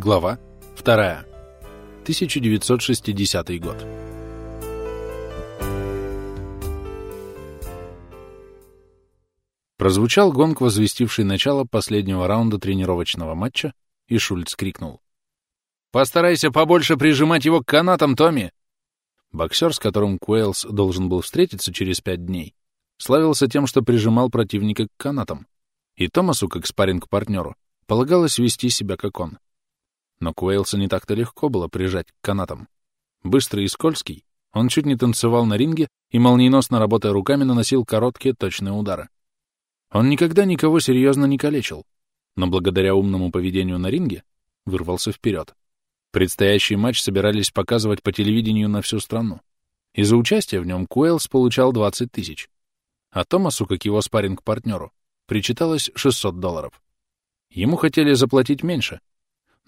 Глава 2. 1960 год. Прозвучал гонг, возвестивший начало последнего раунда тренировочного матча, и Шульц крикнул. «Постарайся побольше прижимать его к канатам, Томми!» Боксер, с которым Куэлс должен был встретиться через пять дней, славился тем, что прижимал противника к канатам, и Томасу, как спарринг-партнеру, полагалось вести себя как он. Но Куэйлса не так-то легко было прижать к канатам. Быстрый и скользкий, он чуть не танцевал на ринге и, молниеносно работая руками, наносил короткие точные удары. Он никогда никого серьезно не калечил, но благодаря умному поведению на ринге вырвался вперед. Предстоящий матч собирались показывать по телевидению на всю страну. И за участие в нем Куэлс получал 20 тысяч. А Томасу, как его спарринг-партнеру, причиталось 600 долларов. Ему хотели заплатить меньше,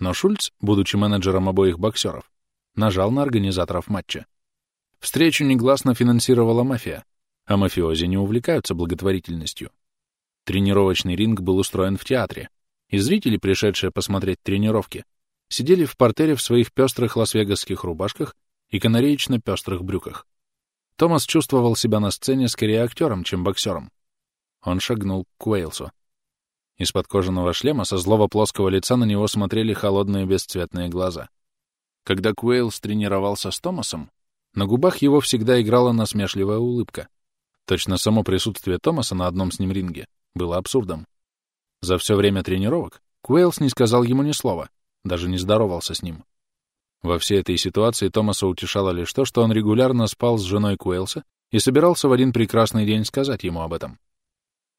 но Шульц, будучи менеджером обоих боксеров, нажал на организаторов матча. Встречу негласно финансировала мафия, а мафиози не увлекаются благотворительностью. Тренировочный ринг был устроен в театре, и зрители, пришедшие посмотреть тренировки, сидели в портере в своих пестрых лас-вегасских рубашках и канареечно-пестрых брюках. Томас чувствовал себя на сцене скорее актером, чем боксером. Он шагнул к Уэйлсу. Из-под кожаного шлема со злого плоского лица на него смотрели холодные бесцветные глаза. Когда Куэйлс тренировался с Томасом, на губах его всегда играла насмешливая улыбка. Точно само присутствие Томаса на одном с ним ринге было абсурдом. За все время тренировок Куэйлс не сказал ему ни слова, даже не здоровался с ним. Во всей этой ситуации Томаса утешало лишь то, что он регулярно спал с женой Куэйлса и собирался в один прекрасный день сказать ему об этом.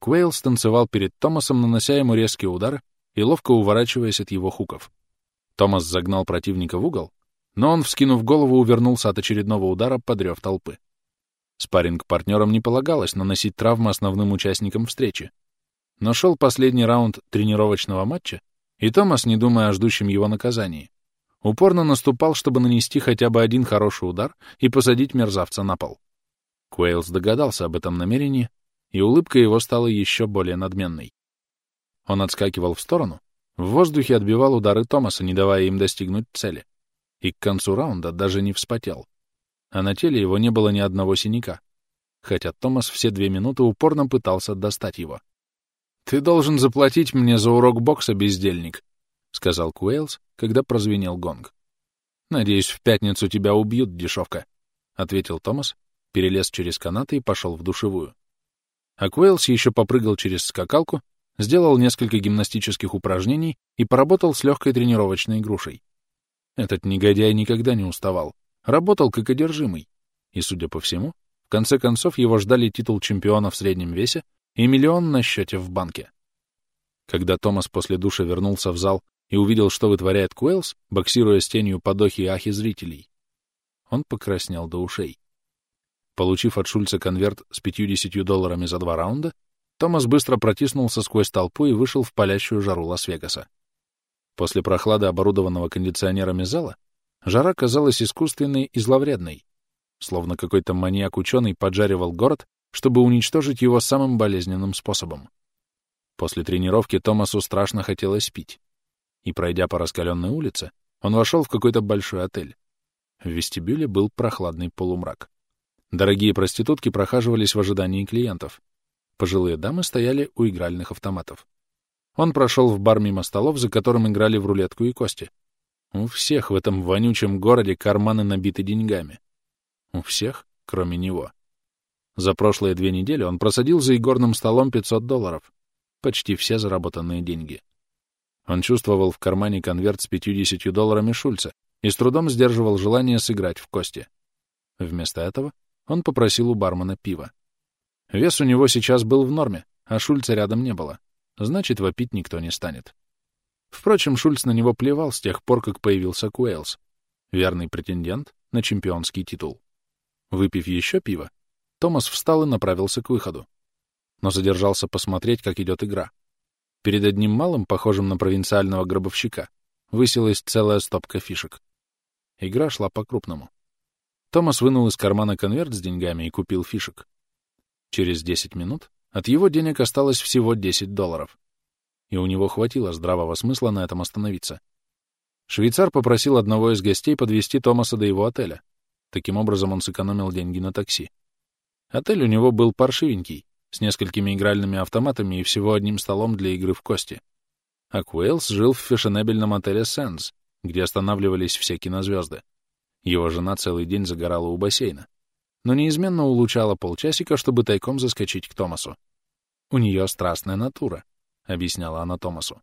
Куэйлс танцевал перед Томасом, нанося ему резкие удары и ловко уворачиваясь от его хуков. Томас загнал противника в угол, но он, вскинув голову, увернулся от очередного удара, подрев толпы. Спарринг-партнерам не полагалось наносить травмы основным участникам встречи, но шел последний раунд тренировочного матча, и Томас, не думая о ждущем его наказании, упорно наступал, чтобы нанести хотя бы один хороший удар и посадить мерзавца на пол. Куэйлс догадался об этом намерении, и улыбка его стала еще более надменной. Он отскакивал в сторону, в воздухе отбивал удары Томаса, не давая им достигнуть цели, и к концу раунда даже не вспотел. А на теле его не было ни одного синяка, хотя Томас все две минуты упорно пытался достать его. «Ты должен заплатить мне за урок бокса, бездельник», — сказал Куэйлс, когда прозвенел гонг. «Надеюсь, в пятницу тебя убьют, дешевка», — ответил Томас, перелез через канаты и пошел в душевую. А Куэйлс еще попрыгал через скакалку, сделал несколько гимнастических упражнений и поработал с легкой тренировочной грушей. Этот негодяй никогда не уставал, работал как одержимый, и, судя по всему, в конце концов его ждали титул чемпиона в среднем весе и миллион на счете в банке. Когда Томас после душа вернулся в зал и увидел, что вытворяет Куэлс, боксируя с тенью подохи ахи зрителей, он покраснел до ушей. Получив от Шульца конверт с 50 долларами за два раунда, Томас быстро протиснулся сквозь толпу и вышел в палящую жару Лас-Вегаса. После прохлады оборудованного кондиционерами зала жара казалась искусственной и зловредной, словно какой-то маньяк-ученый поджаривал город чтобы уничтожить его самым болезненным способом. После тренировки Томасу страшно хотелось пить. И, пройдя по раскаленной улице, он вошел в какой-то большой отель. В вестибюле был прохладный полумрак. Дорогие проститутки прохаживались в ожидании клиентов. Пожилые дамы стояли у игральных автоматов. Он прошел в бар мимо столов, за которым играли в рулетку и кости. У всех в этом вонючем городе карманы набиты деньгами. У всех, кроме него. За прошлые две недели он просадил за игорным столом 500 долларов. Почти все заработанные деньги. Он чувствовал в кармане конверт с 50 долларами Шульца и с трудом сдерживал желание сыграть в кости. Вместо этого он попросил у бармена пива. Вес у него сейчас был в норме, а Шульца рядом не было. Значит, вопить никто не станет. Впрочем, Шульц на него плевал с тех пор, как появился Куэлс, верный претендент на чемпионский титул. Выпив еще пиво, Томас встал и направился к выходу. Но задержался посмотреть, как идет игра. Перед одним малым, похожим на провинциального гробовщика, высилась целая стопка фишек. Игра шла по-крупному. Томас вынул из кармана конверт с деньгами и купил фишек. Через 10 минут от его денег осталось всего 10 долларов. И у него хватило здравого смысла на этом остановиться. Швейцар попросил одного из гостей подвести Томаса до его отеля. Таким образом он сэкономил деньги на такси. Отель у него был паршивенький, с несколькими игральными автоматами и всего одним столом для игры в кости. А Куэлс жил в фешенебельном отеле «Сэнс», где останавливались все кинозвезды. Его жена целый день загорала у бассейна, но неизменно улучала полчасика, чтобы тайком заскочить к Томасу. «У нее страстная натура», — объясняла она Томасу.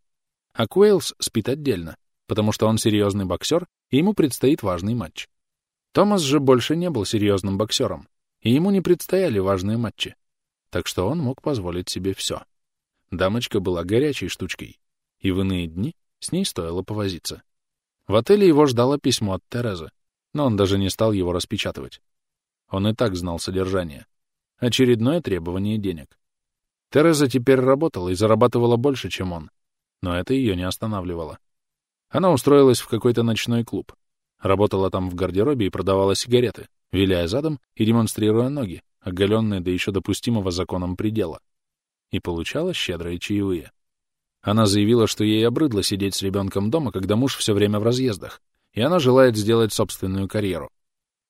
А Куэлс спит отдельно, потому что он серьезный боксер, и ему предстоит важный матч. Томас же больше не был серьезным боксером, и ему не предстояли важные матчи, так что он мог позволить себе все. Дамочка была горячей штучкой, и в иные дни с ней стоило повозиться. В отеле его ждало письмо от Терезы, но он даже не стал его распечатывать. Он и так знал содержание. Очередное требование денег. Тереза теперь работала и зарабатывала больше, чем он, но это ее не останавливало. Она устроилась в какой-то ночной клуб. Работала там в гардеробе и продавала сигареты, виляя задом и демонстрируя ноги, оголенные до еще допустимого законом предела. И получала щедрые чаевые. Она заявила, что ей обрыдло сидеть с ребенком дома, когда муж все время в разъездах, и она желает сделать собственную карьеру.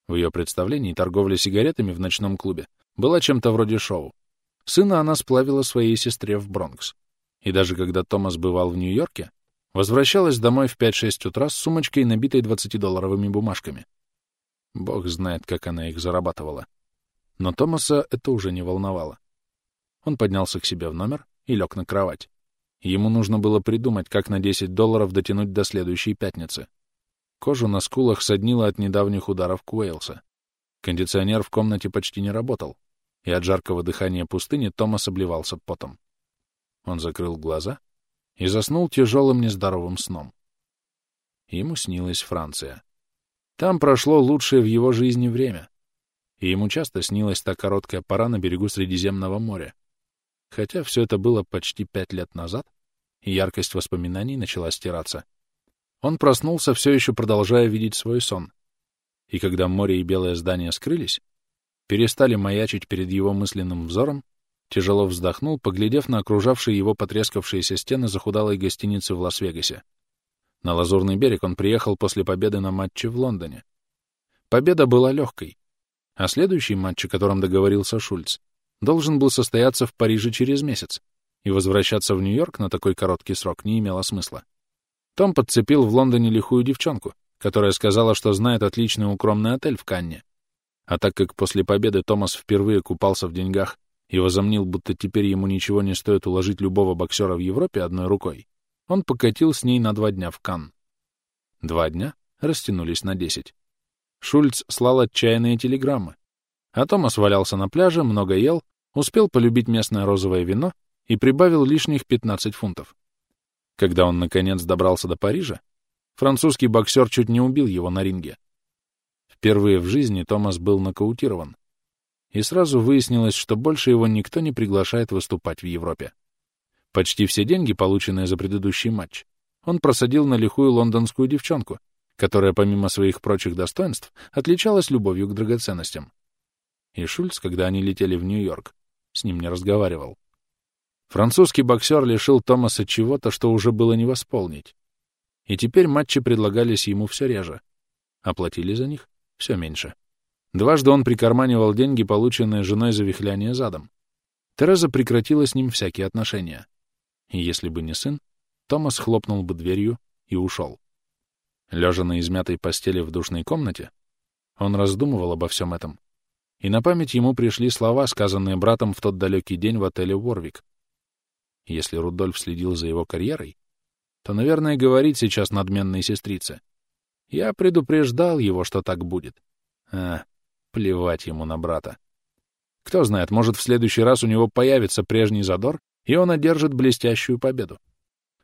В ее представлении торговля сигаретами в ночном клубе была чем-то вроде шоу. Сына она сплавила своей сестре в Бронкс. И даже когда Томас бывал в Нью-Йорке, Возвращалась домой в 5-6 утра с сумочкой, набитой 20-долларовыми бумажками. Бог знает, как она их зарабатывала. Но Томаса это уже не волновало. Он поднялся к себе в номер и лег на кровать. Ему нужно было придумать, как на 10 долларов дотянуть до следующей пятницы. Кожу на скулах соднило от недавних ударов Куэйлса. Кондиционер в комнате почти не работал, и от жаркого дыхания пустыни Томас обливался потом. Он закрыл глаза и заснул тяжелым нездоровым сном. Ему снилась Франция. Там прошло лучшее в его жизни время, и ему часто снилась та короткая пора на берегу Средиземного моря. Хотя все это было почти пять лет назад, и яркость воспоминаний начала стираться. Он проснулся, все еще продолжая видеть свой сон. И когда море и белое здание скрылись, перестали маячить перед его мысленным взором, Тяжело вздохнул, поглядев на окружавшие его потрескавшиеся стены захудалой гостиницы в Лас-Вегасе. На Лазурный берег он приехал после победы на матче в Лондоне. Победа была легкой, а следующий матч, о котором договорился Шульц, должен был состояться в Париже через месяц, и возвращаться в Нью-Йорк на такой короткий срок не имело смысла. Том подцепил в Лондоне лихую девчонку, которая сказала, что знает отличный укромный отель в Канне. А так как после победы Томас впервые купался в деньгах и возомнил, будто теперь ему ничего не стоит уложить любого боксера в Европе одной рукой, он покатил с ней на два дня в Кан. Два дня растянулись на десять. Шульц слал отчаянные телеграммы, а Томас валялся на пляже, много ел, успел полюбить местное розовое вино и прибавил лишних 15 фунтов. Когда он, наконец, добрался до Парижа, французский боксер чуть не убил его на ринге. Впервые в жизни Томас был нокаутирован, и сразу выяснилось, что больше его никто не приглашает выступать в Европе. Почти все деньги, полученные за предыдущий матч, он просадил на лихую лондонскую девчонку, которая, помимо своих прочих достоинств, отличалась любовью к драгоценностям. И Шульц, когда они летели в Нью-Йорк, с ним не разговаривал. Французский боксер лишил Томаса чего-то, что уже было не восполнить. И теперь матчи предлагались ему все реже. Оплатили за них все меньше. Дважды он прикарманивал деньги, полученные женой за вихляние задом. Тереза прекратила с ним всякие отношения. И если бы не сын, Томас хлопнул бы дверью и ушел. Лежа на измятой постели в душной комнате, он раздумывал обо всем этом. И на память ему пришли слова, сказанные братом в тот далекий день в отеле Уорвик. Если Рудольф следил за его карьерой, то, наверное, говорит сейчас надменной сестрице. Я предупреждал его, что так будет. А, Плевать ему на брата. Кто знает, может, в следующий раз у него появится прежний задор, и он одержит блестящую победу.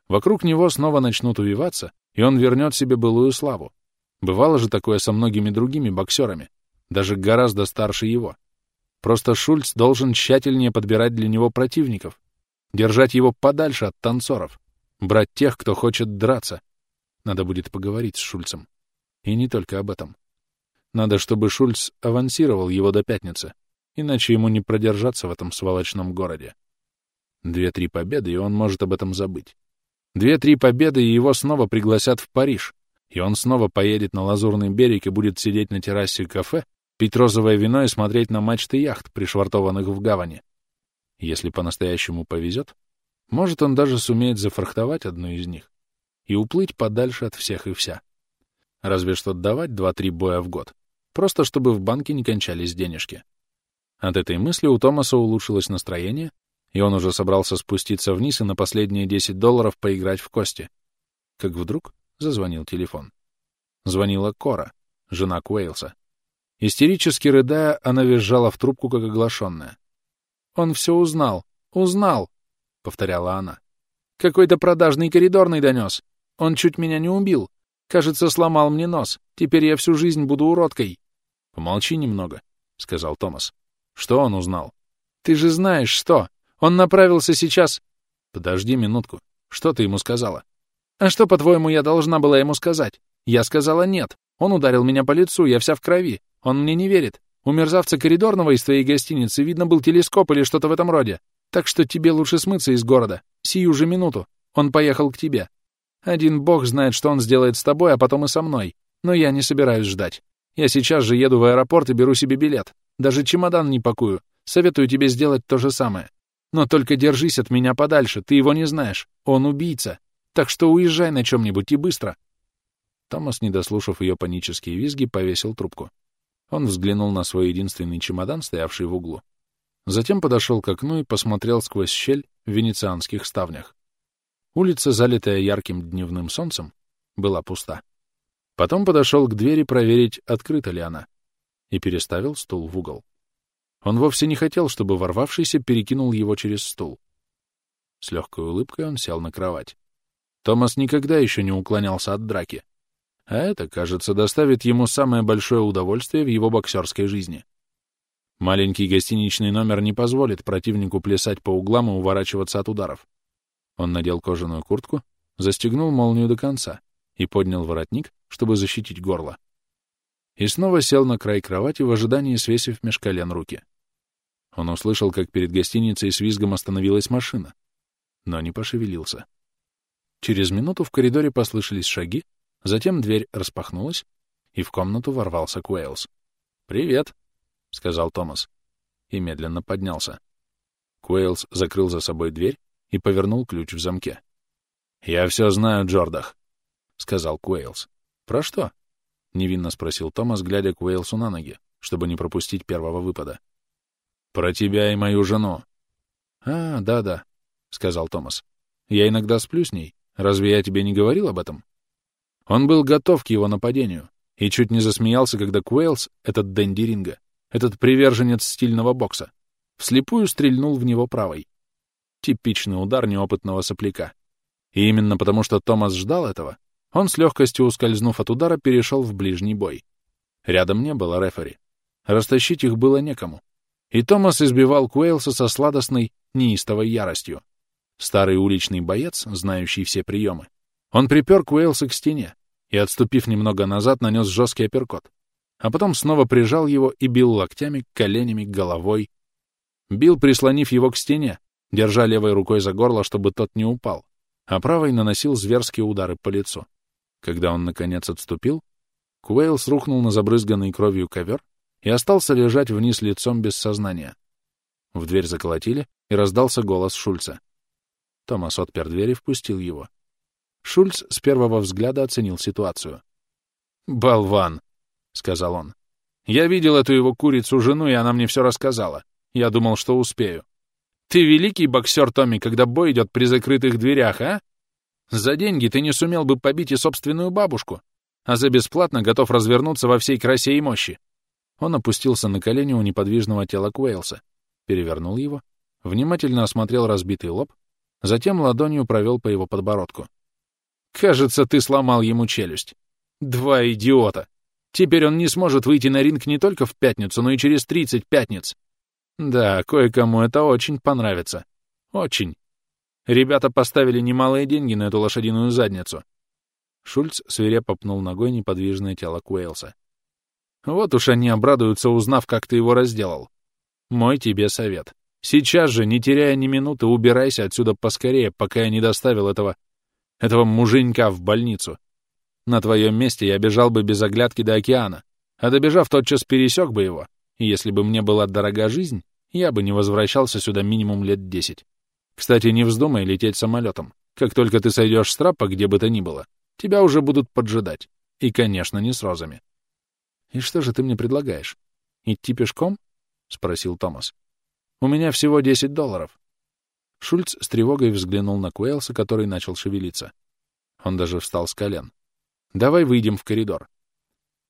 Вокруг него снова начнут увиваться, и он вернет себе былую славу. Бывало же такое со многими другими боксерами, даже гораздо старше его. Просто Шульц должен тщательнее подбирать для него противников, держать его подальше от танцоров, брать тех, кто хочет драться. Надо будет поговорить с Шульцем. И не только об этом. Надо, чтобы Шульц авансировал его до пятницы, иначе ему не продержаться в этом сволочном городе. Две-три победы, и он может об этом забыть. Две-три победы, и его снова пригласят в Париж, и он снова поедет на Лазурный берег и будет сидеть на террасе кафе, пить розовое вино и смотреть на мачты яхт, пришвартованных в гавани. Если по-настоящему повезет, может, он даже сумеет зафрахтовать одну из них и уплыть подальше от всех и вся. Разве что давать два-три боя в год, просто чтобы в банке не кончались денежки. От этой мысли у Томаса улучшилось настроение, и он уже собрался спуститься вниз и на последние 10 долларов поиграть в кости. Как вдруг зазвонил телефон. Звонила Кора, жена Куэйлса. Истерически рыдая, она визжала в трубку, как оглашенная. «Он все узнал! Узнал!» — повторяла она. «Какой-то продажный коридорный донес. Он чуть меня не убил. Кажется, сломал мне нос. Теперь я всю жизнь буду уродкой». «Помолчи немного», — сказал Томас. «Что он узнал?» «Ты же знаешь, что. Он направился сейчас...» «Подожди минутку. Что ты ему сказала?» «А что, по-твоему, я должна была ему сказать? Я сказала нет. Он ударил меня по лицу, я вся в крови. Он мне не верит. У мерзавца коридорного из твоей гостиницы, видно, был телескоп или что-то в этом роде. Так что тебе лучше смыться из города. Сию же минуту. Он поехал к тебе. Один бог знает, что он сделает с тобой, а потом и со мной. Но я не собираюсь ждать. Я сейчас же еду в аэропорт и беру себе билет. Даже чемодан не пакую. Советую тебе сделать то же самое. Но только держись от меня подальше, ты его не знаешь. Он убийца. Так что уезжай на чем-нибудь и быстро. Томас, не дослушав ее панические визги, повесил трубку. Он взглянул на свой единственный чемодан, стоявший в углу. Затем подошел к окну и посмотрел сквозь щель в венецианских ставнях. Улица, залитая ярким дневным солнцем, была пуста. Потом подошел к двери проверить, открыта ли она, и переставил стул в угол. Он вовсе не хотел, чтобы ворвавшийся перекинул его через стул. С легкой улыбкой он сел на кровать. Томас никогда еще не уклонялся от драки. А это, кажется, доставит ему самое большое удовольствие в его боксерской жизни. Маленький гостиничный номер не позволит противнику плясать по углам и уворачиваться от ударов. Он надел кожаную куртку, застегнул молнию до конца и поднял воротник, чтобы защитить горло. И снова сел на край кровати в ожидании, свесив меж колен руки. Он услышал, как перед гостиницей с визгом остановилась машина, но не пошевелился. Через минуту в коридоре послышались шаги, Затем дверь распахнулась, и в комнату ворвался Куэйлс. «Привет», — сказал Томас, и медленно поднялся. Куэйлс закрыл за собой дверь и повернул ключ в замке. «Я все знаю, Джордах», — сказал Куэйлс. «Про что?» — невинно спросил Томас, глядя Куэйлсу на ноги, чтобы не пропустить первого выпада. «Про тебя и мою жену». «А, да-да», — сказал Томас. «Я иногда сплю с ней. Разве я тебе не говорил об этом?» Он был готов к его нападению и чуть не засмеялся, когда Куэйлс, этот Дэнди Ринга, этот приверженец стильного бокса, вслепую стрельнул в него правой. Типичный удар неопытного сопляка. И именно потому, что Томас ждал этого, он с легкостью ускользнув от удара перешел в ближний бой. Рядом не было рефери. Растащить их было некому. И Томас избивал Куэйлса со сладостной, неистовой яростью. Старый уличный боец, знающий все приемы, он припер Куэйлса к стене и, отступив немного назад, нанес жесткий апперкот, а потом снова прижал его и бил локтями, коленями, головой. Бил, прислонив его к стене, держа левой рукой за горло, чтобы тот не упал, а правой наносил зверские удары по лицу. Когда он, наконец, отступил, Куэйлс рухнул на забрызганный кровью ковер и остался лежать вниз лицом без сознания. В дверь заколотили, и раздался голос Шульца. Томас отпер дверь и впустил его. Шульц с первого взгляда оценил ситуацию. «Болван!» — сказал он. «Я видел эту его курицу-жену, и она мне все рассказала. Я думал, что успею. Ты великий боксер, Томми, когда бой идет при закрытых дверях, а? За деньги ты не сумел бы побить и собственную бабушку, а за бесплатно готов развернуться во всей красе и мощи». Он опустился на колени у неподвижного тела Куэйлса, перевернул его, внимательно осмотрел разбитый лоб, затем ладонью провел по его подбородку. Кажется, ты сломал ему челюсть. Два идиота. Теперь он не сможет выйти на ринг не только в пятницу, но и через 30 пятниц. Да, кое-кому это очень понравится. Очень. Ребята поставили немалые деньги на эту лошадиную задницу. Шульц свирепо пнул ногой неподвижное тело Куэйлса. Вот уж они обрадуются, узнав, как ты его разделал. Мой тебе совет. Сейчас же, не теряя ни минуты, убирайся отсюда поскорее, пока я не доставил этого этого муженька в больницу. На твоем месте я бежал бы без оглядки до океана, а добежав, тотчас пересек бы его, и если бы мне была дорога жизнь, я бы не возвращался сюда минимум лет десять. Кстати, не вздумай лететь самолетом. Как только ты сойдешь с трапа, где бы то ни было, тебя уже будут поджидать. И, конечно, не с розами. «И что же ты мне предлагаешь? Идти пешком?» — спросил Томас. «У меня всего десять долларов». Шульц с тревогой взглянул на Куэлса, который начал шевелиться. Он даже встал с колен. «Давай выйдем в коридор».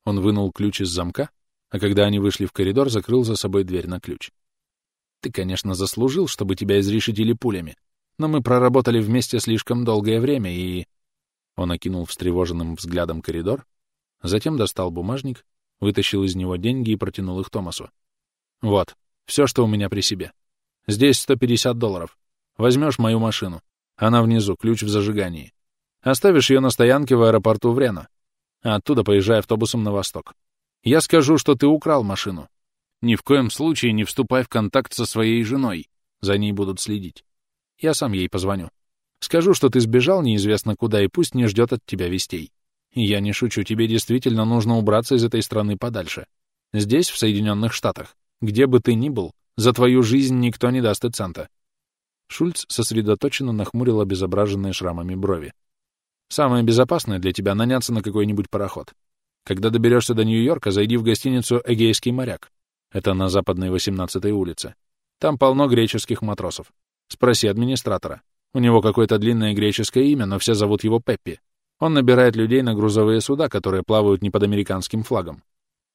Он вынул ключ из замка, а когда они вышли в коридор, закрыл за собой дверь на ключ. «Ты, конечно, заслужил, чтобы тебя изрешетили пулями, но мы проработали вместе слишком долгое время, и...» Он окинул встревоженным взглядом коридор, затем достал бумажник, вытащил из него деньги и протянул их Томасу. «Вот, все, что у меня при себе. Здесь 150 долларов. Возьмешь мою машину. Она внизу, ключ в зажигании. Оставишь ее на стоянке в аэропорту Врена. А оттуда поезжай автобусом на восток. Я скажу, что ты украл машину. Ни в коем случае не вступай в контакт со своей женой. За ней будут следить. Я сам ей позвоню. Скажу, что ты сбежал неизвестно куда, и пусть не ждет от тебя вестей. Я не шучу, тебе действительно нужно убраться из этой страны подальше. Здесь, в Соединенных Штатах, где бы ты ни был, за твою жизнь никто не даст и цента. Шульц сосредоточенно нахмурил обезображенные шрамами брови. «Самое безопасное для тебя — наняться на какой-нибудь пароход. Когда доберешься до Нью-Йорка, зайди в гостиницу «Эгейский моряк». Это на западной 18-й улице. Там полно греческих матросов. Спроси администратора. У него какое-то длинное греческое имя, но все зовут его Пеппи. Он набирает людей на грузовые суда, которые плавают не под американским флагом.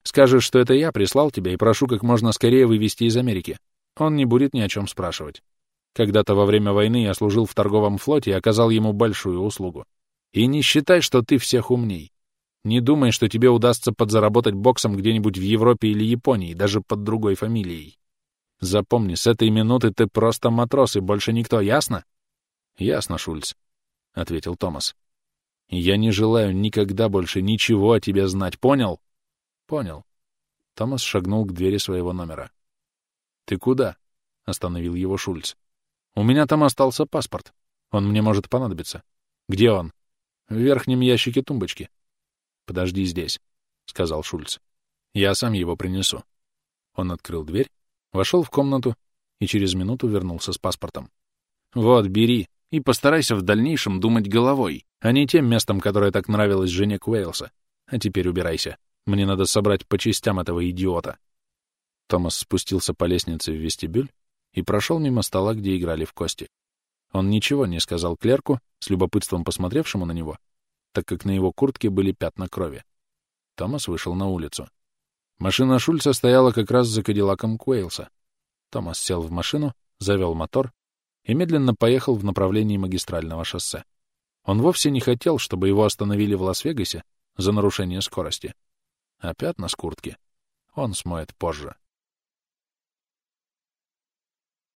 Скажешь, что это я прислал тебя и прошу как можно скорее вывести из Америки. Он не будет ни о чем спрашивать. Когда-то во время войны я служил в торговом флоте и оказал ему большую услугу. И не считай, что ты всех умней. Не думай, что тебе удастся подзаработать боксом где-нибудь в Европе или Японии, даже под другой фамилией. Запомни, с этой минуты ты просто матрос и больше никто, ясно? — Ясно, Шульц, — ответил Томас. — Я не желаю никогда больше ничего о тебе знать, понял? — Понял. Томас шагнул к двери своего номера. — Ты куда? — остановил его Шульц. У меня там остался паспорт. Он мне может понадобиться. Где он? В верхнем ящике тумбочки. Подожди здесь, — сказал Шульц. Я сам его принесу. Он открыл дверь, вошел в комнату и через минуту вернулся с паспортом. Вот, бери, и постарайся в дальнейшем думать головой, а не тем местом, которое так нравилось жене Куэйлса. А теперь убирайся. Мне надо собрать по частям этого идиота. Томас спустился по лестнице в вестибюль и прошел мимо стола, где играли в кости. Он ничего не сказал клерку, с любопытством посмотревшему на него, так как на его куртке были пятна крови. Томас вышел на улицу. Машина Шульца стояла как раз за кадиллаком Куэйлса. Томас сел в машину, завел мотор и медленно поехал в направлении магистрального шоссе. Он вовсе не хотел, чтобы его остановили в Лас-Вегасе за нарушение скорости. А пятна с куртки он смоет позже.